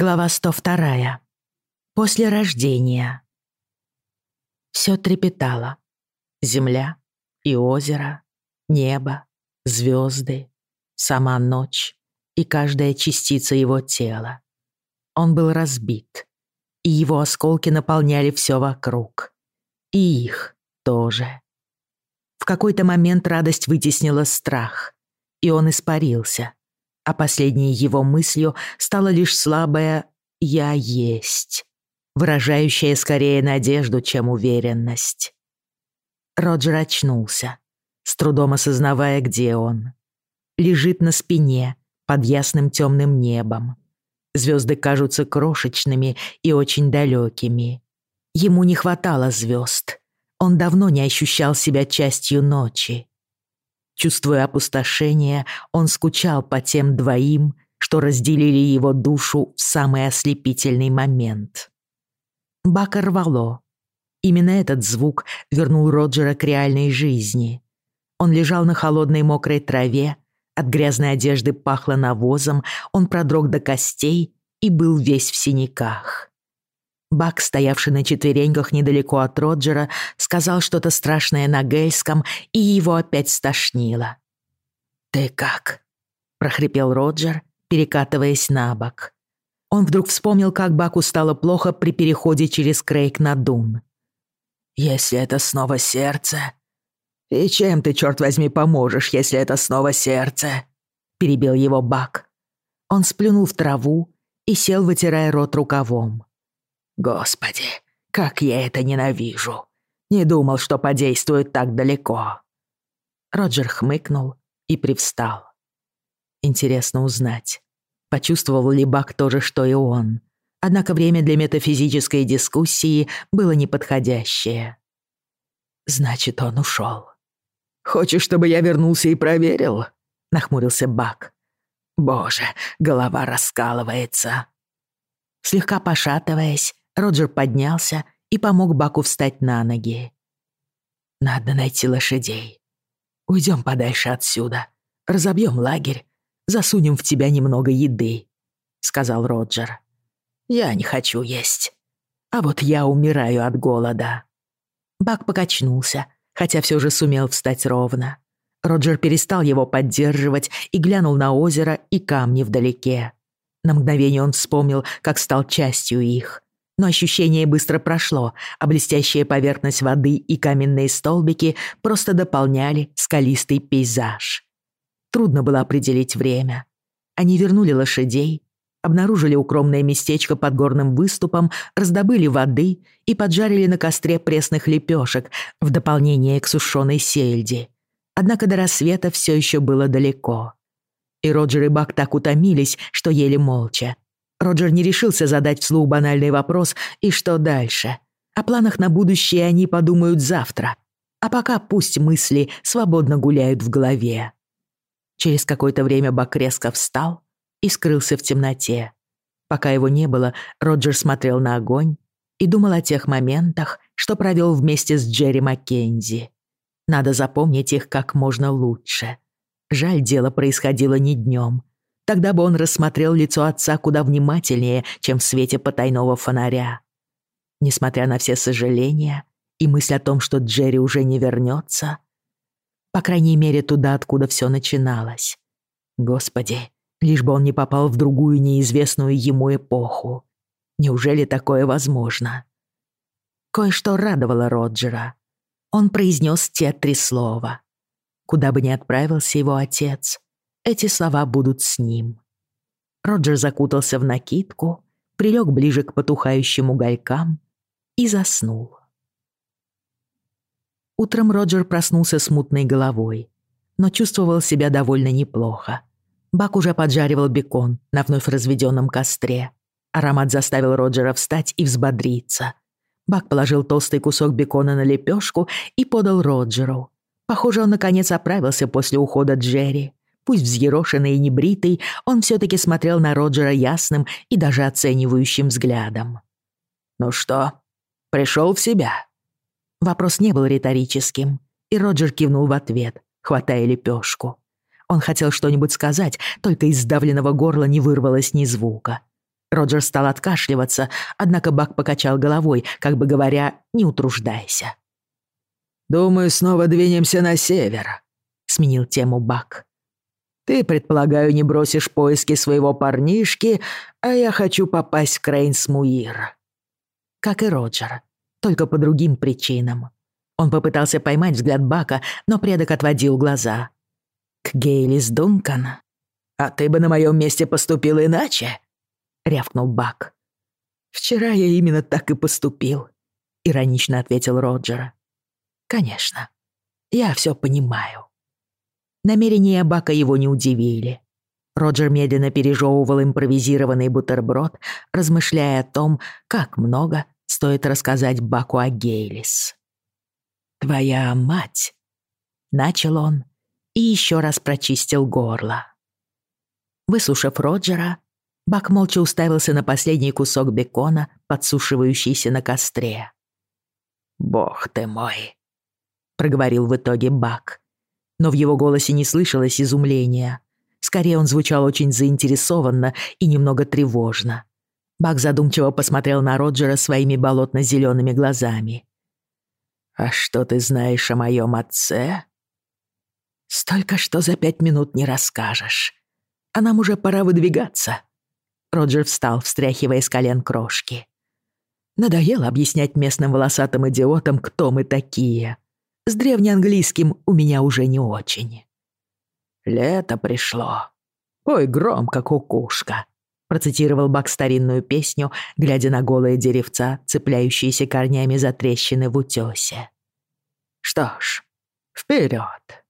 Глава 102. После рождения. Все трепетало. Земля и озеро, небо, звезды, сама ночь и каждая частица его тела. Он был разбит, и его осколки наполняли все вокруг. И их тоже. В какой-то момент радость вытеснила страх, и он испарился, а последней его мыслью стала лишь слабая «я есть», выражающая скорее надежду, чем уверенность. Роджер очнулся, с трудом осознавая, где он. Лежит на спине, под ясным темным небом. Звезды кажутся крошечными и очень далекими. Ему не хватало звезд. Он давно не ощущал себя частью ночи. Чувствуя опустошение, он скучал по тем двоим, что разделили его душу в самый ослепительный момент. Бака рвало. Именно этот звук вернул Роджера к реальной жизни. Он лежал на холодной мокрой траве, от грязной одежды пахло навозом, он продрог до костей и был весь в синяках. Бак, стоявший на четвереньках недалеко от Роджера, сказал что-то страшное на гельском, и его опять стошнило. «Ты как?» — прохрипел Роджер, перекатываясь на бок. Он вдруг вспомнил, как Баку стало плохо при переходе через Крейг на Дун. «Если это снова сердце...» «И чем ты, черт возьми, поможешь, если это снова сердце?» — перебил его Бак. Он сплюнул в траву и сел, вытирая рот рукавом. Господи, как я это ненавижу. Не думал, что подействует так далеко. Роджер хмыкнул и привстал. Интересно узнать, почувствовал ли Бак то же, что и он. Однако время для метафизической дискуссии было неподходящее. Значит, он ушел. «Хочешь, чтобы я вернулся и проверил?» — нахмурился Бак. «Боже, голова раскалывается». Слегка пошатываясь, Роджер поднялся и помог Баку встать на ноги. «Надо найти лошадей. Уйдем подальше отсюда. Разобьем лагерь. Засунем в тебя немного еды», — сказал Роджер. «Я не хочу есть. А вот я умираю от голода». Бак покачнулся, хотя все же сумел встать ровно. Роджер перестал его поддерживать и глянул на озеро и камни вдалеке. На мгновение он вспомнил, как стал частью их но ощущение быстро прошло, а блестящая поверхность воды и каменные столбики просто дополняли скалистый пейзаж. Трудно было определить время. Они вернули лошадей, обнаружили укромное местечко под горным выступом, раздобыли воды и поджарили на костре пресных лепешек в дополнение к сушеной сельди. Однако до рассвета все еще было далеко. И Роджер и Бак так утомились, что ели молча, Роджер не решился задать вслух банальный вопрос «И что дальше?». О планах на будущее они подумают завтра. А пока пусть мысли свободно гуляют в голове. Через какое-то время Бак резко встал и скрылся в темноте. Пока его не было, Роджер смотрел на огонь и думал о тех моментах, что провел вместе с Джерри Маккензи. Надо запомнить их как можно лучше. Жаль, дело происходило не днем, Тогда бы он рассмотрел лицо отца куда внимательнее, чем в свете потайного фонаря. Несмотря на все сожаления и мысль о том, что Джерри уже не вернется, по крайней мере, туда, откуда все начиналось. Господи, лишь бы он не попал в другую неизвестную ему эпоху. Неужели такое возможно? Кое-что радовало Роджера. Он произнес те три слова. Куда бы ни отправился его отец, эти слова будут с ним. Роджер закутался в накидку, прилег ближе к потухающим уголькам и заснул. Утром Роджер проснулся с мутной головой, но чувствовал себя довольно неплохо. Бак уже поджаривал бекон на вновь разведенном костре. Аромат заставил Роджера встать и взбодриться. Бак положил толстый кусок бекона на лепешку и подал Роджеру. Похоже, он наконец оправился после ухода Джерри. Пусть взъерошенный и небритый, он все-таки смотрел на Роджера ясным и даже оценивающим взглядом. «Ну что, пришел в себя?» Вопрос не был риторическим, и Роджер кивнул в ответ, хватая лепешку. Он хотел что-нибудь сказать, только из сдавленного горла не вырвалось ни звука. Роджер стал откашливаться, однако Бак покачал головой, как бы говоря, не утруждайся. «Думаю, снова двинемся на север», — сменил тему Бак. «Ты, предполагаю, не бросишь поиски своего парнишки, а я хочу попасть в Крейнсмуир». Как и Роджер, только по другим причинам. Он попытался поймать взгляд Бака, но предок отводил глаза. «К Гейлис Дункан? А ты бы на моем месте поступил иначе?» — рявкнул Бак. «Вчера я именно так и поступил», — иронично ответил Роджер. «Конечно, я все понимаю». Намерения Бака его не удивили. Роджер медленно пережевывал импровизированный бутерброд, размышляя о том, как много стоит рассказать Баку о Гейлис. «Твоя мать», — начал он и еще раз прочистил горло. Выслушав Роджера, Бак молча уставился на последний кусок бекона, подсушивающийся на костре. «Бог ты мой!» — проговорил в итоге Бак. Но в его голосе не слышалось изумления. Скорее, он звучал очень заинтересованно и немного тревожно. Бак задумчиво посмотрел на Роджера своими болотно-зелеными глазами. «А что ты знаешь о моем отце?» «Столько, что за пять минут не расскажешь. А нам уже пора выдвигаться», Роджер встал, встряхивая с колен крошки. Надоело объяснять местным волосатым идиотам, кто мы такие. С древнеанглийским у меня уже не очень. «Лето пришло. Ой, громко, кукушка», — процитировал Бак старинную песню, глядя на голые деревца, цепляющиеся корнями за трещины в утёсе. «Что ж, вперед.